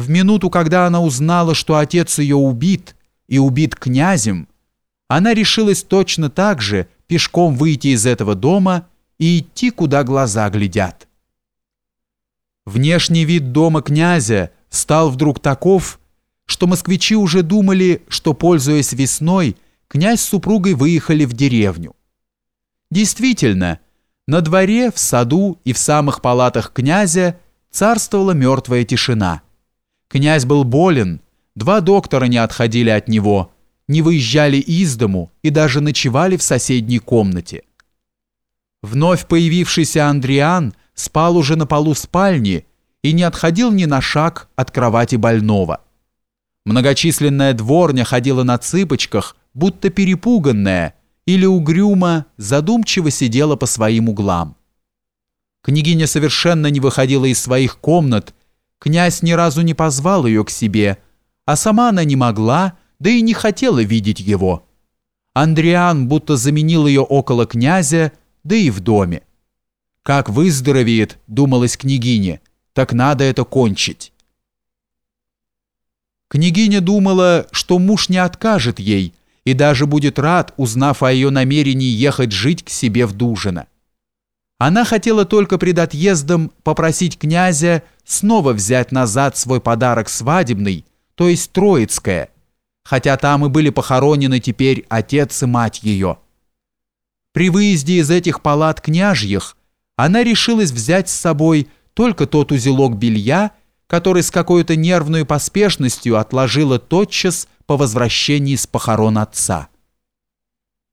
В минуту, когда она узнала, что отец ее убит и убит князем, она решилась точно так же пешком выйти из этого дома и идти, куда глаза глядят. Внешний вид дома князя стал вдруг таков, что москвичи уже думали, что, пользуясь весной, князь с супругой выехали в деревню. Действительно, на дворе, в саду и в самых палатах князя царствовала мертвая тишина. Князь был болен, два доктора не отходили от него, не выезжали из дому и даже ночевали в соседней комнате. Вновь появившийся Андриан спал уже на полу спальни и не отходил ни на шаг от кровати больного. Многочисленная дворня ходила на цыпочках, будто перепуганная, или угрюмо, задумчиво сидела по своим углам. Княгиня совершенно не выходила из своих комнат, князь ни разу не позвал ее к себе, а сама она не могла, да и не хотела видеть его. Андриан будто заменил ее около князя, да и в доме. «Как выздоровеет», — думалась княгиня, — «так надо это кончить». Княгиня думала, что муж не откажет ей и даже будет рад, узнав о ее намерении ехать жить к себе в Дужино. Она хотела только пред отъездом попросить князя снова взять назад свой подарок свадебный, то есть Троицкое, хотя там и были похоронены теперь отец и мать ее. При выезде из этих палат княжьих она решилась взять с собой только тот узелок белья, который с какой-то нервной поспешностью отложила тотчас по возвращении с похорон отца.